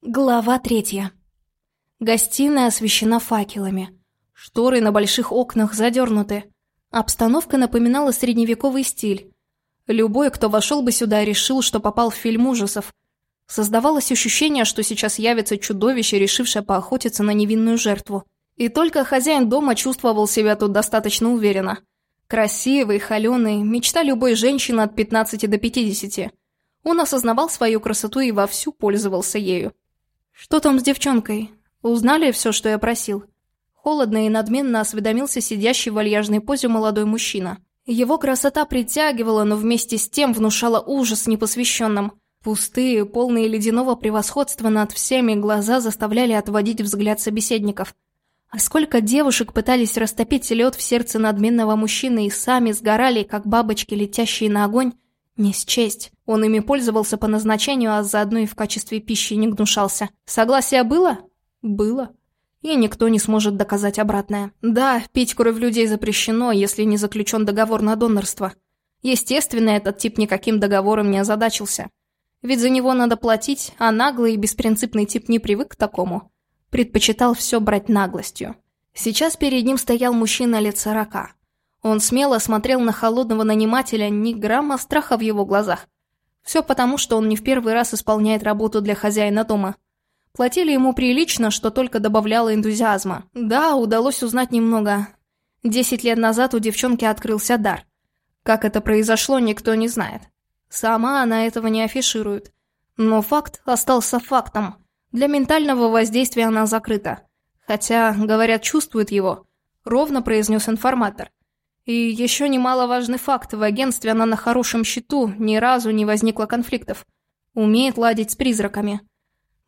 Глава третья. Гостиная освещена факелами. Шторы на больших окнах задернуты. Обстановка напоминала средневековый стиль. Любой, кто вошел бы сюда, решил, что попал в фильм ужасов. Создавалось ощущение, что сейчас явится чудовище, решившее поохотиться на невинную жертву. И только хозяин дома чувствовал себя тут достаточно уверенно. Красивый, холеный, мечта любой женщины от 15 до 50. Он осознавал свою красоту и вовсю пользовался ею. «Что там с девчонкой? Узнали все, что я просил?» Холодно и надменно осведомился сидящий в вальяжной позе молодой мужчина. Его красота притягивала, но вместе с тем внушала ужас непосвященным. Пустые, полные ледяного превосходства над всеми глаза заставляли отводить взгляд собеседников. А сколько девушек пытались растопить лед в сердце надменного мужчины и сами сгорали, как бабочки, летящие на огонь, не счесть. Он ими пользовался по назначению, а заодно и в качестве пищи не гнушался. Согласие было? Было. И никто не сможет доказать обратное. Да, пить кровь людей запрещено, если не заключен договор на донорство. Естественно, этот тип никаким договором не озадачился. Ведь за него надо платить, а наглый и беспринципный тип не привык к такому. Предпочитал все брать наглостью. Сейчас перед ним стоял мужчина лет сорока. Он смело смотрел на холодного нанимателя, ни грамма страха в его глазах. Все потому, что он не в первый раз исполняет работу для хозяина дома. Платили ему прилично, что только добавляло энтузиазма. Да, удалось узнать немного. Десять лет назад у девчонки открылся дар. Как это произошло, никто не знает. Сама она этого не афиширует. Но факт остался фактом. Для ментального воздействия она закрыта. Хотя, говорят, чувствует его. Ровно произнес информатор. И еще немаловажный факт, в агентстве она на хорошем счету, ни разу не возникло конфликтов. Умеет ладить с призраками.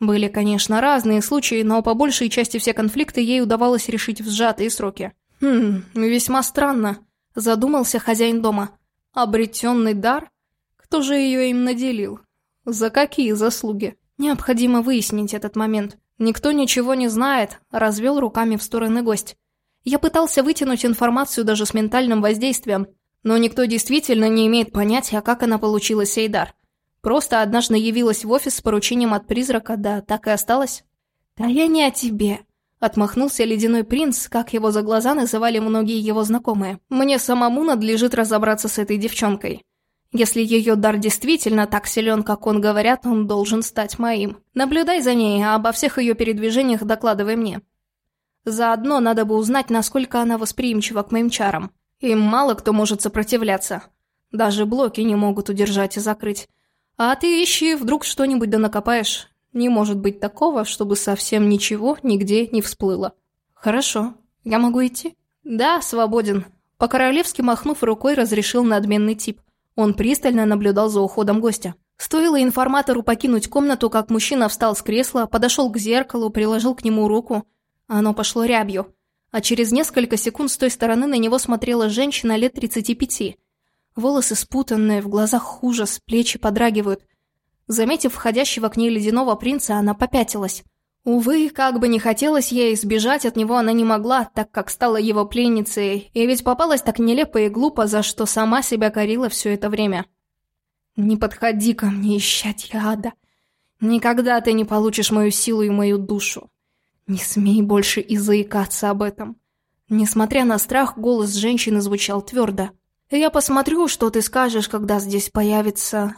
Были, конечно, разные случаи, но по большей части все конфликты ей удавалось решить в сжатые сроки. Хм, весьма странно, задумался хозяин дома. Обретенный дар? Кто же ее им наделил? За какие заслуги? Необходимо выяснить этот момент. Никто ничего не знает, развел руками в стороны гость. Я пытался вытянуть информацию даже с ментальным воздействием, но никто действительно не имеет понятия, как она получила сей дар. Просто однажды явилась в офис с поручением от призрака, да так и осталось. «Да я не о тебе», — отмахнулся ледяной принц, как его за глаза называли многие его знакомые. «Мне самому надлежит разобраться с этой девчонкой. Если ее дар действительно так силен, как он говорят, он должен стать моим. Наблюдай за ней, а обо всех ее передвижениях докладывай мне. Заодно надо бы узнать, насколько она восприимчива к моим чарам. Им мало кто может сопротивляться. Даже блоки не могут удержать и закрыть. А ты ищи, вдруг что-нибудь да накопаешь. Не может быть такого, чтобы совсем ничего нигде не всплыло. Хорошо. Я могу идти? Да, свободен. По-королевски махнув рукой, разрешил надменный тип. Он пристально наблюдал за уходом гостя. Стоило информатору покинуть комнату, как мужчина встал с кресла, подошел к зеркалу, приложил к нему руку – оно пошло рябью. А через несколько секунд с той стороны на него смотрела женщина лет 35. Волосы спутанные, в глазах ужас, плечи подрагивают. Заметив входящего к ней ледяного принца, она попятилась. Увы, как бы не хотелось ей избежать от него она не могла, так как стала его пленницей, и ведь попалась так нелепо и глупо, за что сама себя корила все это время. «Не подходи ко мне, ищать ада. Никогда ты не получишь мою силу и мою душу. «Не смей больше и заикаться об этом». Несмотря на страх, голос женщины звучал твердо. «Я посмотрю, что ты скажешь, когда здесь появится...»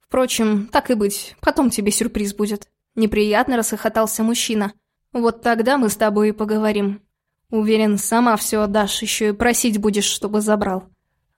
«Впрочем, так и быть, потом тебе сюрприз будет». Неприятно расхохотался мужчина. «Вот тогда мы с тобой и поговорим. Уверен, сама все отдашь, еще и просить будешь, чтобы забрал.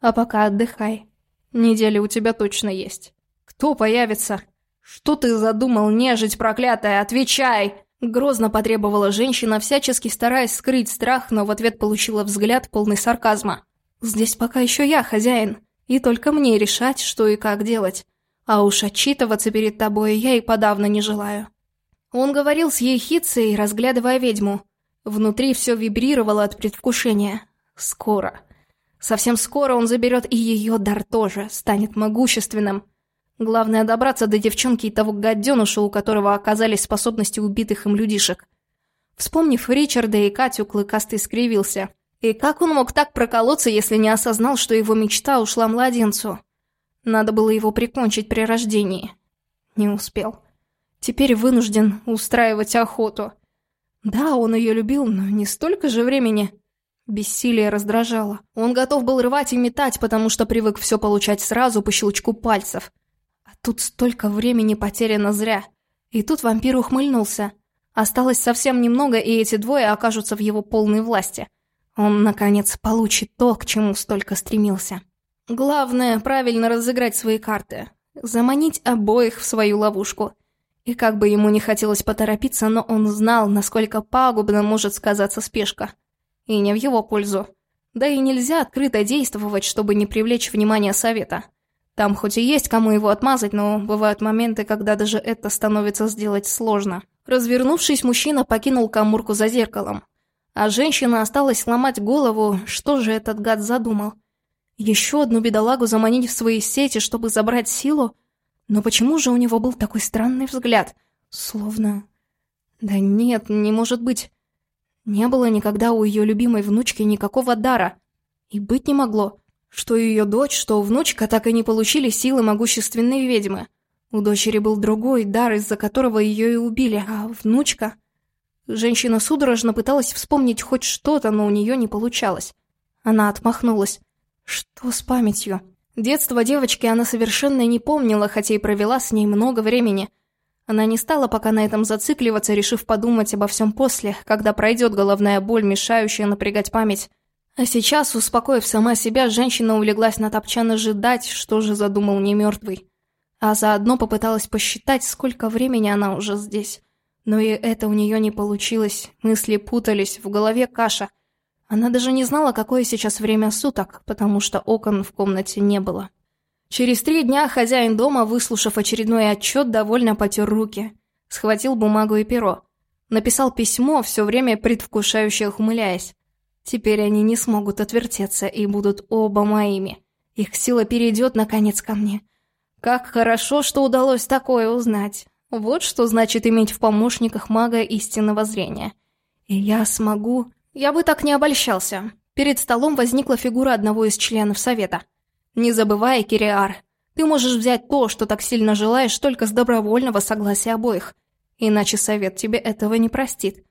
А пока отдыхай. Неделя у тебя точно есть. Кто появится? Что ты задумал, нежить проклятая? Отвечай!» Грозно потребовала женщина, всячески стараясь скрыть страх, но в ответ получила взгляд полный сарказма. «Здесь пока еще я хозяин, и только мне решать, что и как делать. А уж отчитываться перед тобой я и подавно не желаю». Он говорил с ехицей, разглядывая ведьму. Внутри все вибрировало от предвкушения. Скоро. Совсем скоро он заберет и ее дар тоже, станет могущественным. Главное добраться до девчонки и того гаденыша, у которого оказались способности убитых им людишек. Вспомнив Ричарда и Катю, Клыкастый скривился. И как он мог так проколоться, если не осознал, что его мечта ушла младенцу? Надо было его прикончить при рождении. Не успел. Теперь вынужден устраивать охоту. Да, он ее любил, но не столько же времени. Бессилие раздражало. Он готов был рвать и метать, потому что привык все получать сразу по щелчку пальцев. Тут столько времени потеряно зря. И тут вампир ухмыльнулся. Осталось совсем немного, и эти двое окажутся в его полной власти. Он, наконец, получит то, к чему столько стремился. Главное, правильно разыграть свои карты. Заманить обоих в свою ловушку. И как бы ему не хотелось поторопиться, но он знал, насколько пагубно может сказаться спешка. И не в его пользу. Да и нельзя открыто действовать, чтобы не привлечь внимание совета. Там хоть и есть кому его отмазать, но бывают моменты, когда даже это становится сделать сложно. Развернувшись, мужчина покинул камурку за зеркалом. А женщина осталась ломать голову, что же этот гад задумал. Еще одну бедолагу заманить в свои сети, чтобы забрать силу? Но почему же у него был такой странный взгляд? Словно... Да нет, не может быть. Не было никогда у ее любимой внучки никакого дара. И быть не могло. Что ее дочь, что внучка так и не получили силы могущественной ведьмы. У дочери был другой дар, из-за которого ее и убили, а внучка... Женщина судорожно пыталась вспомнить хоть что-то, но у нее не получалось. Она отмахнулась. Что с памятью? Детство девочки она совершенно не помнила, хотя и провела с ней много времени. Она не стала пока на этом зацикливаться, решив подумать обо всем после, когда пройдет головная боль, мешающая напрягать память. А сейчас, успокоив сама себя, женщина улеглась на топчан ожидать, что же задумал немертвый. А заодно попыталась посчитать, сколько времени она уже здесь. Но и это у нее не получилось, мысли путались, в голове каша. Она даже не знала, какое сейчас время суток, потому что окон в комнате не было. Через три дня хозяин дома, выслушав очередной отчет, довольно потер руки. Схватил бумагу и перо. Написал письмо, все время предвкушающе ухмыляясь. Теперь они не смогут отвертеться и будут оба моими. Их сила перейдет, наконец, ко мне. Как хорошо, что удалось такое узнать. Вот что значит иметь в помощниках мага истинного зрения. И я смогу... Я бы так не обольщался. Перед столом возникла фигура одного из членов совета. Не забывай, Кириар, ты можешь взять то, что так сильно желаешь, только с добровольного согласия обоих. Иначе совет тебе этого не простит.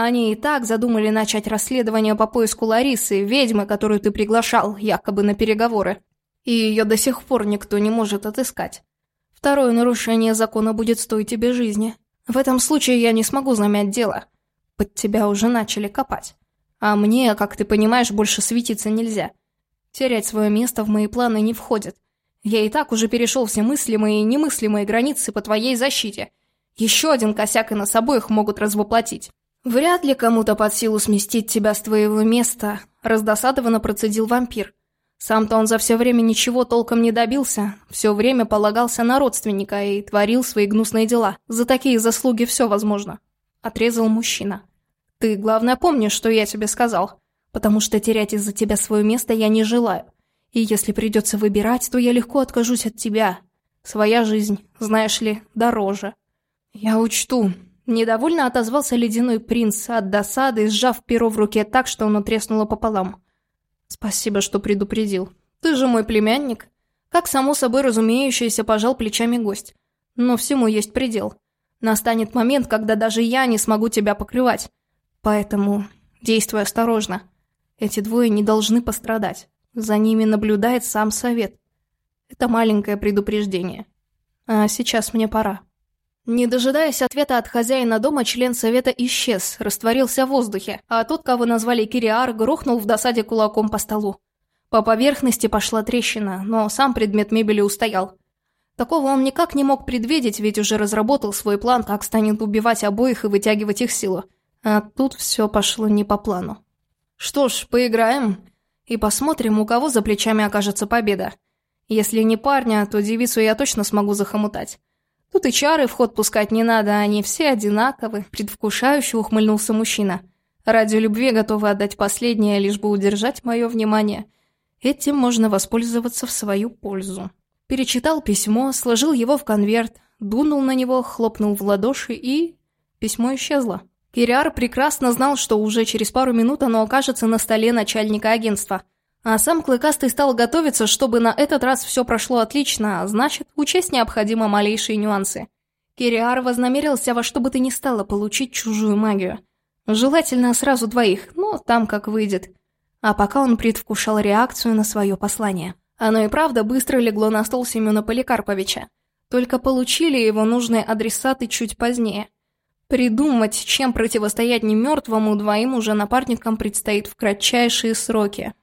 Они и так задумали начать расследование по поиску Ларисы, ведьмы, которую ты приглашал, якобы на переговоры. И ее до сих пор никто не может отыскать. Второе нарушение закона будет стоить тебе жизни. В этом случае я не смогу замять дело. Под тебя уже начали копать. А мне, как ты понимаешь, больше светиться нельзя. Терять свое место в мои планы не входит. Я и так уже перешел все мыслимые и немыслимые границы по твоей защите. Еще один косяк и нас обоих могут развоплотить. «Вряд ли кому-то под силу сместить тебя с твоего места», — раздосадованно процедил вампир. Сам-то он за все время ничего толком не добился, все время полагался на родственника и творил свои гнусные дела. За такие заслуги все возможно. Отрезал мужчина. «Ты, главное, помни, что я тебе сказал, потому что терять из-за тебя свое место я не желаю. И если придется выбирать, то я легко откажусь от тебя. Своя жизнь, знаешь ли, дороже». «Я учту», Недовольно отозвался ледяной принц от досады, сжав перо в руке так, что оно треснуло пополам. «Спасибо, что предупредил. Ты же мой племянник». Как само собой разумеющееся пожал плечами гость. Но всему есть предел. Настанет момент, когда даже я не смогу тебя покрывать. Поэтому действуй осторожно. Эти двое не должны пострадать. За ними наблюдает сам совет. Это маленькое предупреждение. А сейчас мне пора. Не дожидаясь ответа от хозяина дома, член совета исчез, растворился в воздухе, а тот, кого назвали Кириар, грохнул в досаде кулаком по столу. По поверхности пошла трещина, но сам предмет мебели устоял. Такого он никак не мог предвидеть, ведь уже разработал свой план, как станет убивать обоих и вытягивать их силу. А тут все пошло не по плану. Что ж, поиграем и посмотрим, у кого за плечами окажется победа. Если не парня, то девицу я точно смогу захомутать. Тут и чары в ход пускать не надо, они все одинаковы», — предвкушающе ухмыльнулся мужчина. «Ради любви готовы отдать последнее, лишь бы удержать мое внимание. Этим можно воспользоваться в свою пользу». Перечитал письмо, сложил его в конверт, дунул на него, хлопнул в ладоши и... Письмо исчезло. Кириар прекрасно знал, что уже через пару минут оно окажется на столе начальника агентства — а сам Клыкастый стал готовиться, чтобы на этот раз все прошло отлично, а значит, учесть необходимо малейшие нюансы. Кириар вознамерился во что бы то ни стало получить чужую магию. Желательно сразу двоих, но там как выйдет. А пока он предвкушал реакцию на свое послание. Оно и правда быстро легло на стол Семена Поликарповича. Только получили его нужные адресаты чуть позднее. Придумать, чем противостоять немертвому, двоим уже напарникам предстоит в кратчайшие сроки.